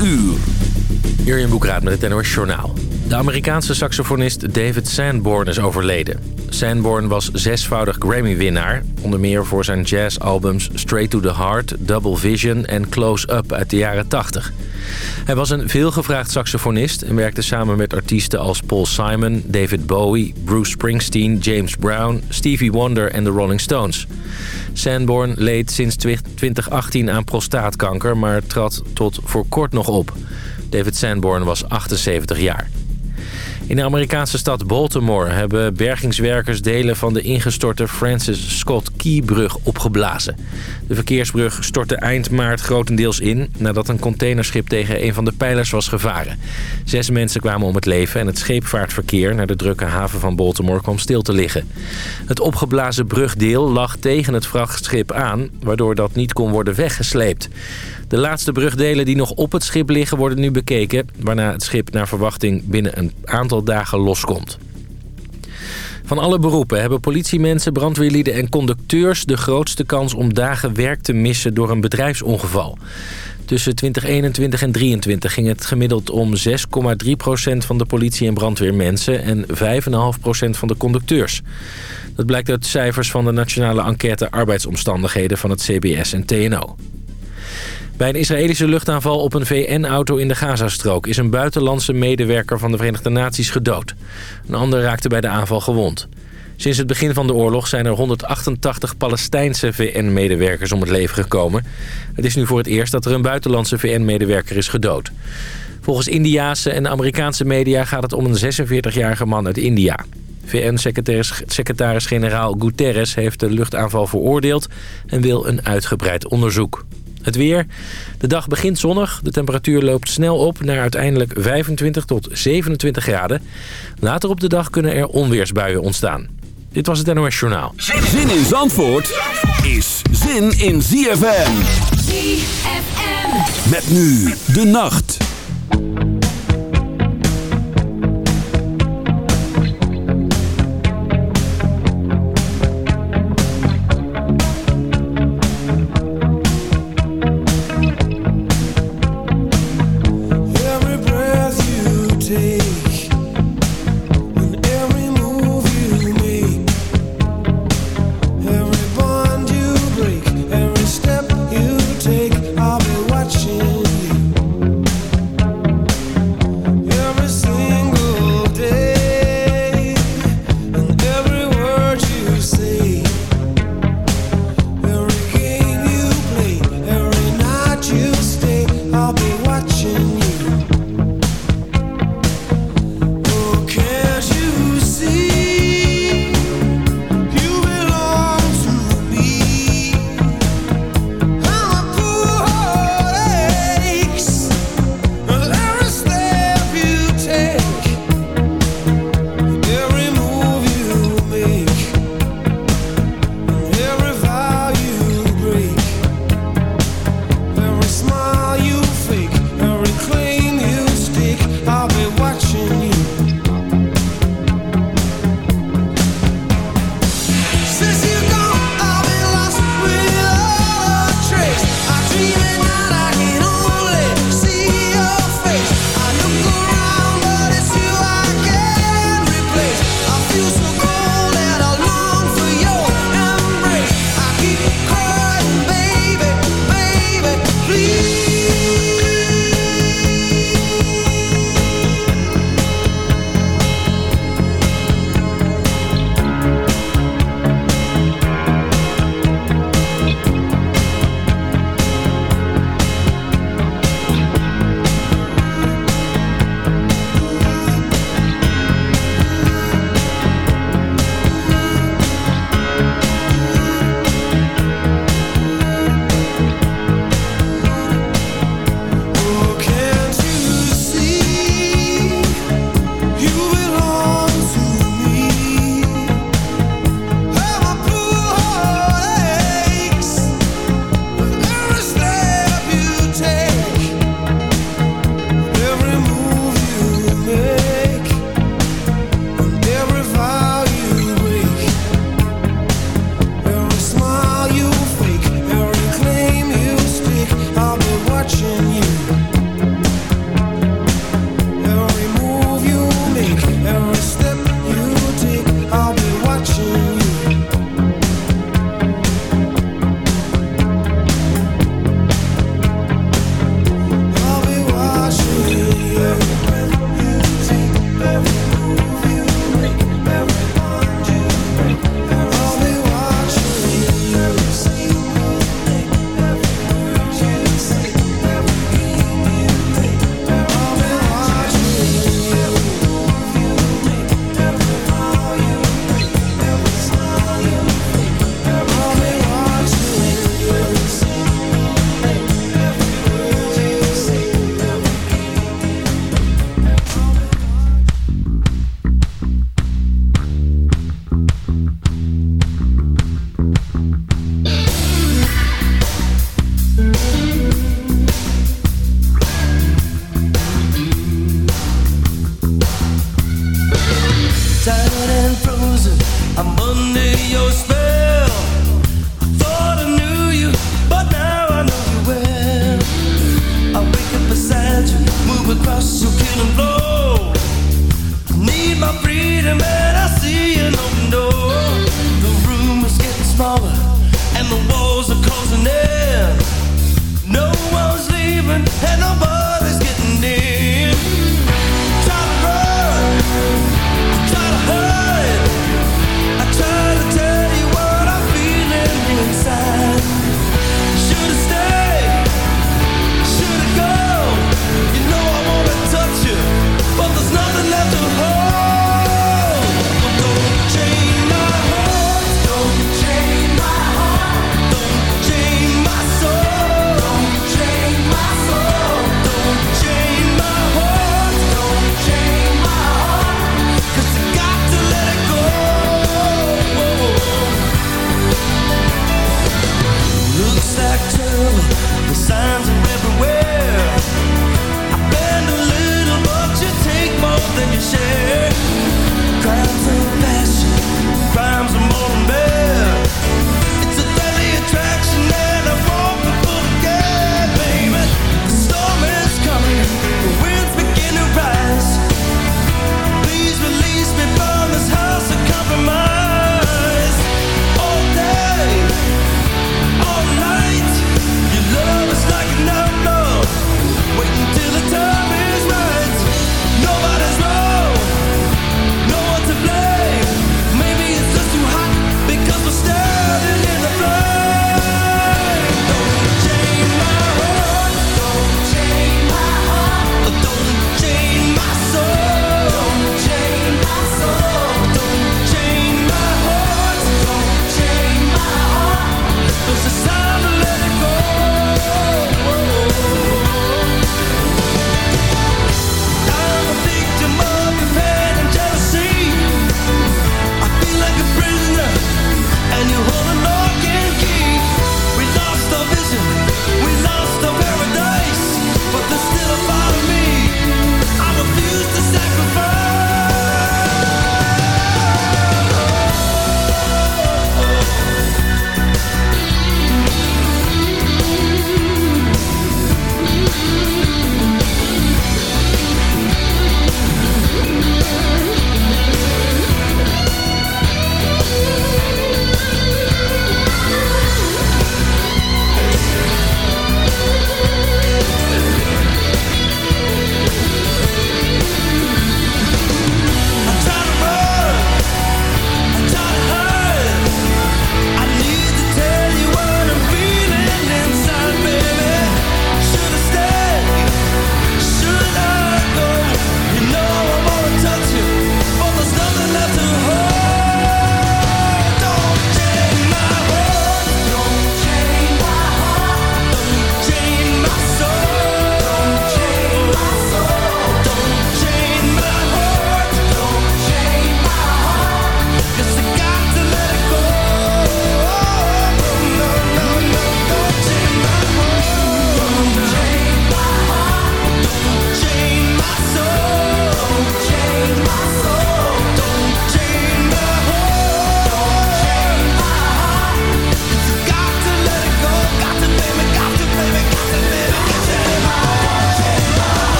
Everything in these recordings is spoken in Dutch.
uur. In Boekraad met het NOS Journaal. De Amerikaanse saxofonist David Sanborn is overleden. Sanborn was zesvoudig Grammy-winnaar. Onder meer voor zijn jazzalbums Straight to the Heart, Double Vision en Close Up uit de jaren 80. Hij was een veelgevraagd saxofonist en werkte samen met artiesten als Paul Simon, David Bowie, Bruce Springsteen, James Brown, Stevie Wonder en de Rolling Stones. Sanborn leed sinds 2018 aan prostaatkanker, maar trad tot voor kort nog op. David Sanborn was 78 jaar. In de Amerikaanse stad Baltimore hebben bergingswerkers delen van de ingestorte Francis Scott Key-brug opgeblazen. De verkeersbrug stortte eind maart grotendeels in nadat een containerschip tegen een van de pijlers was gevaren. Zes mensen kwamen om het leven en het scheepvaartverkeer naar de drukke haven van Baltimore kwam stil te liggen. Het opgeblazen brugdeel lag tegen het vrachtschip aan, waardoor dat niet kon worden weggesleept. De laatste brugdelen die nog op het schip liggen worden nu bekeken... waarna het schip naar verwachting binnen een aantal dagen loskomt. Van alle beroepen hebben politiemensen, brandweerlieden en conducteurs... de grootste kans om dagen werk te missen door een bedrijfsongeval. Tussen 2021 en 2023 ging het gemiddeld om 6,3% van de politie- en brandweermensen... en 5,5% van de conducteurs. Dat blijkt uit cijfers van de Nationale Enquête Arbeidsomstandigheden van het CBS en TNO. Bij een Israëlische luchtaanval op een VN-auto in de Gazastrook... is een buitenlandse medewerker van de Verenigde Naties gedood. Een ander raakte bij de aanval gewond. Sinds het begin van de oorlog zijn er 188 Palestijnse VN-medewerkers om het leven gekomen. Het is nu voor het eerst dat er een buitenlandse VN-medewerker is gedood. Volgens Indiaanse en Amerikaanse media gaat het om een 46-jarige man uit India. VN-secretaris-generaal Guterres heeft de luchtaanval veroordeeld... en wil een uitgebreid onderzoek. Het weer. De dag begint zonnig. De temperatuur loopt snel op naar uiteindelijk 25 tot 27 graden. Later op de dag kunnen er onweersbuien ontstaan. Dit was het NOS Journaal. Zin in Zandvoort is zin in ZFM. ZFM. Met nu de nacht.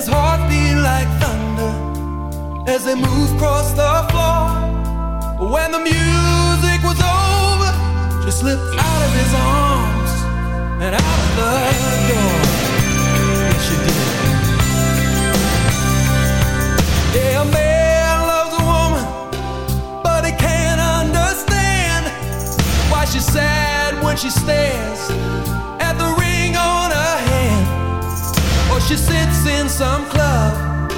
his heart beat like thunder as they moved across the floor. When the music was over, she slipped out of his arms and out the door. Yes, she did. Yeah, a man loves a woman, but he can't understand why she's sad when she stares She sits in some club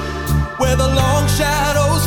where the long shadows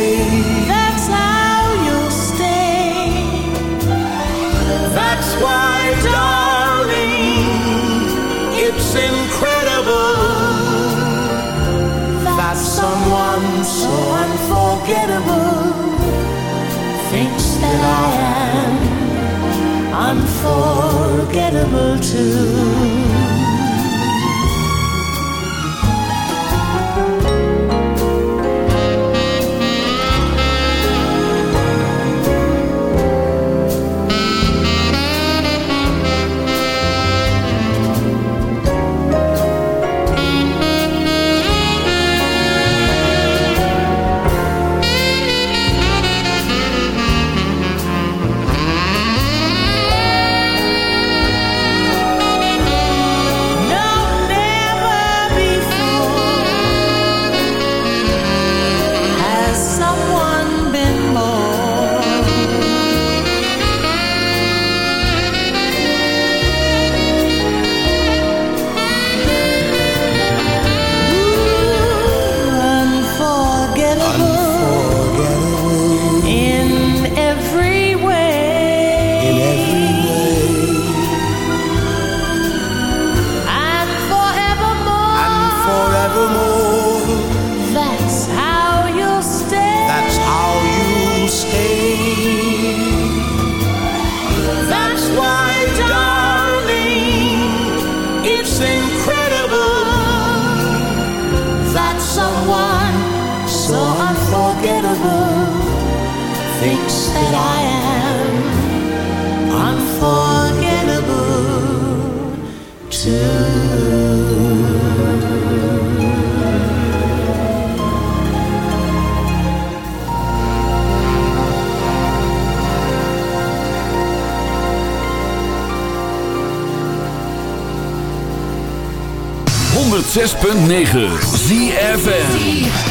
I am unforgettable too. incredible that someone so unforgettable thinks that I am unforgettable too. 106.9 ZFN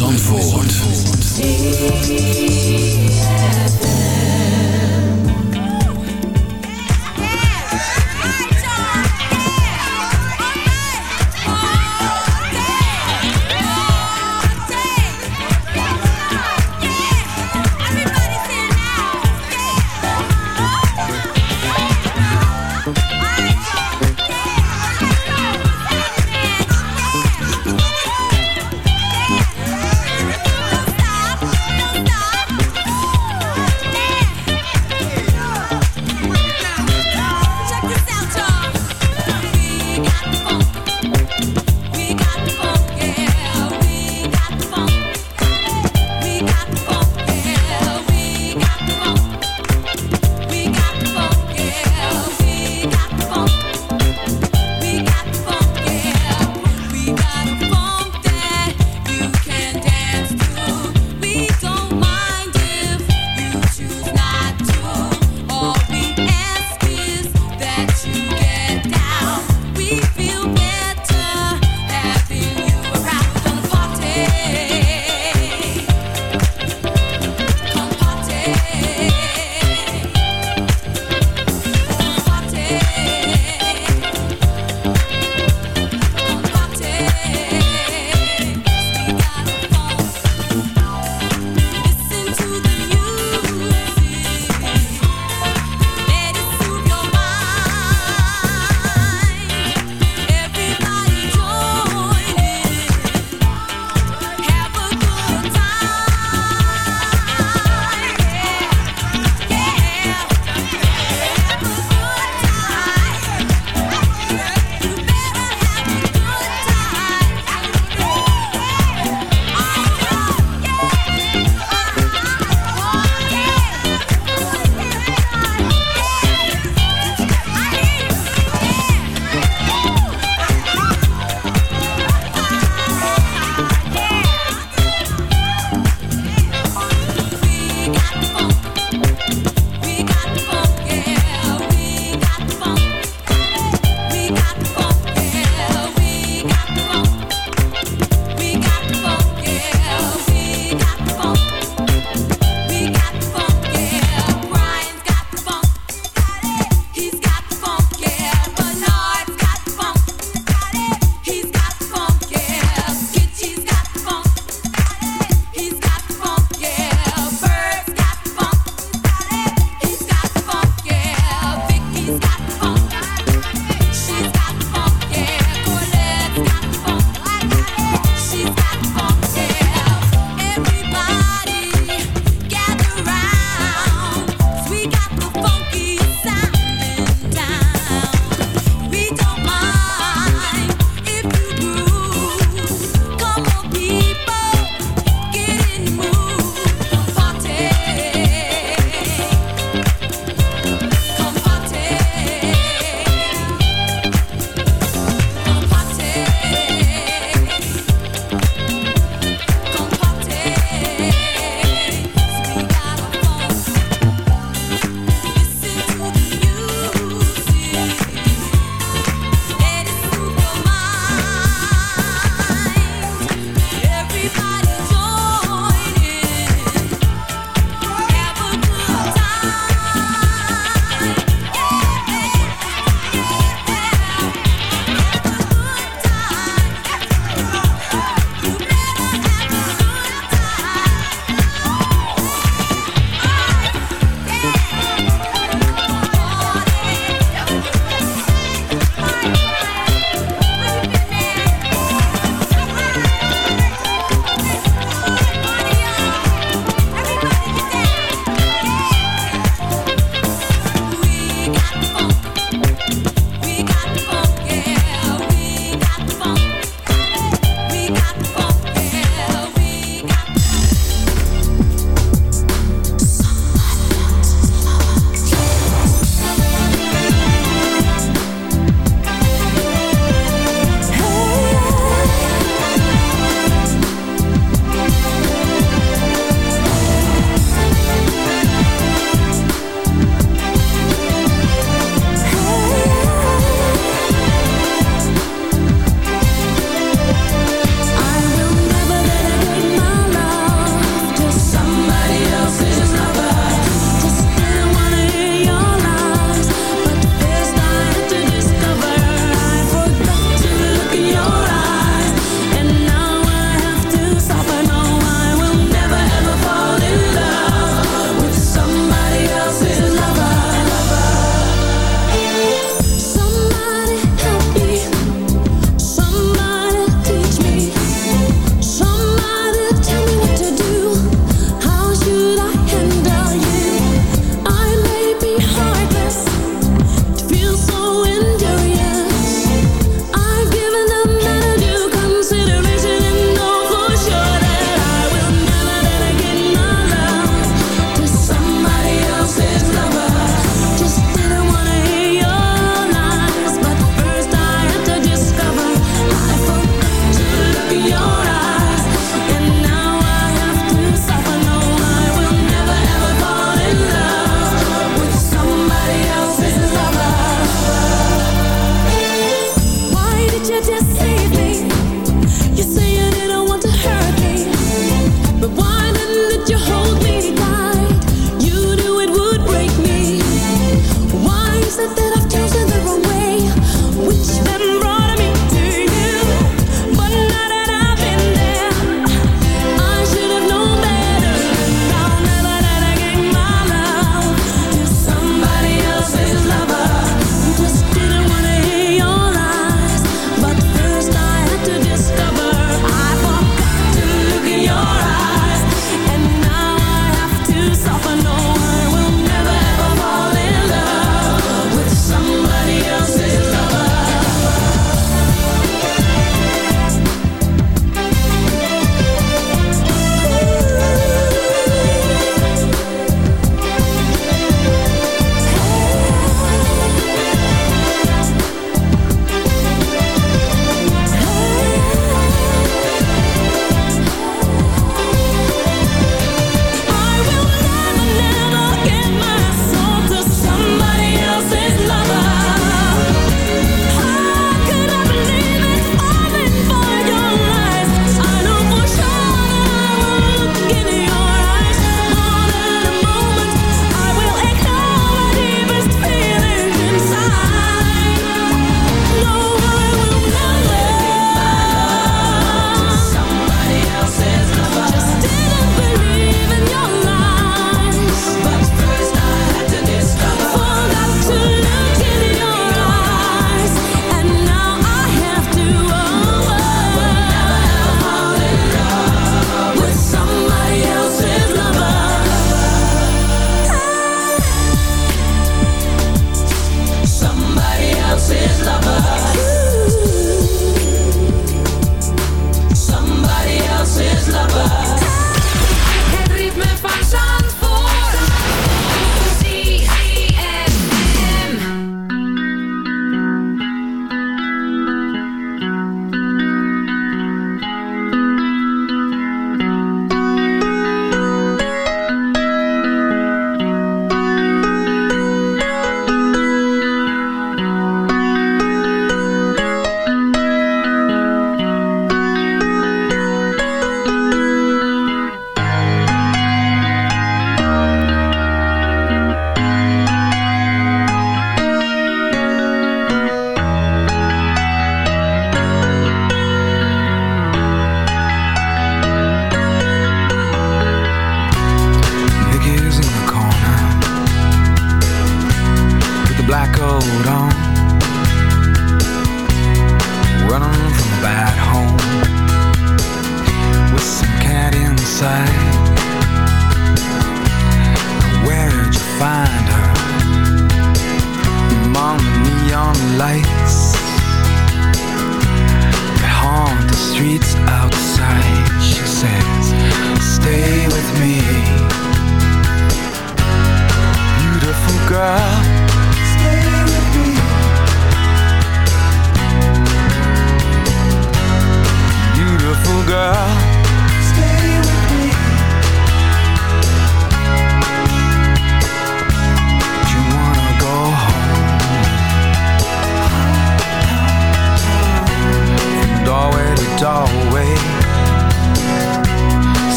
Zandvoort.